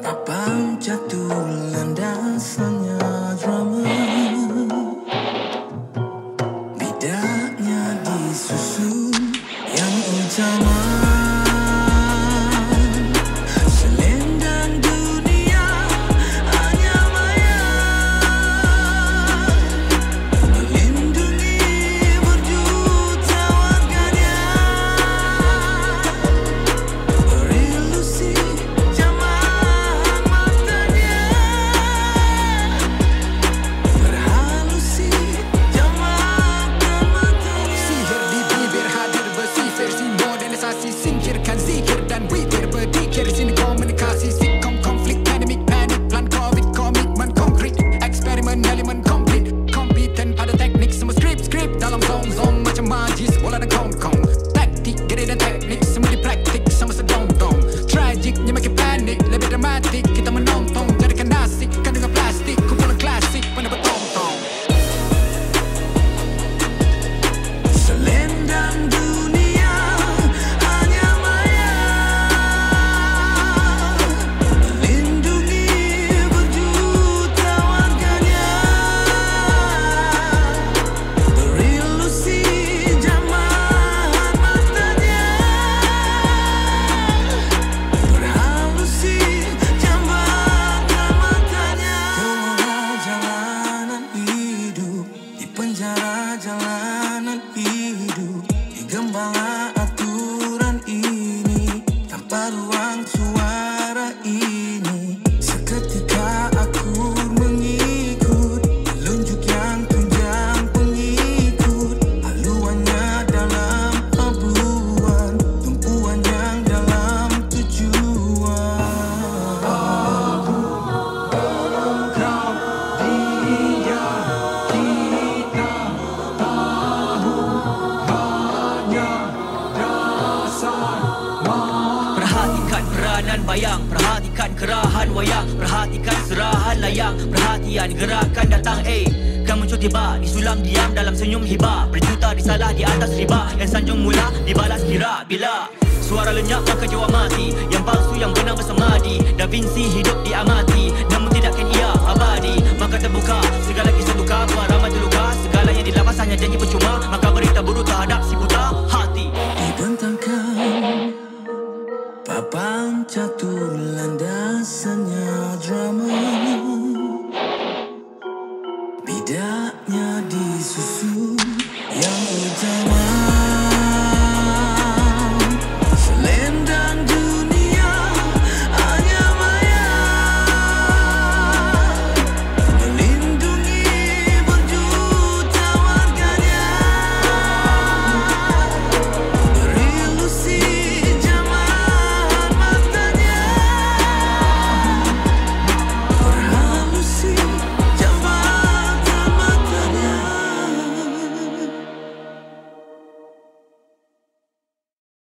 Abang jatuhlah let it go. penjara jalanan hidup Digembala aturan ini Tanpa ruang suara dengan bayang Perhatikan kerahan wayang Perhatikan serahan layang Perhatian gerakan datang eh. Kamu muncul tiba Disulam diam dalam senyum hiba. Berjuta disalah di atas riba Yang sanjung mula dibalas kira bila. Suara lenyap tak kejawab mati Yang palsu yang benar bersama di. Da Vinci hidup di amat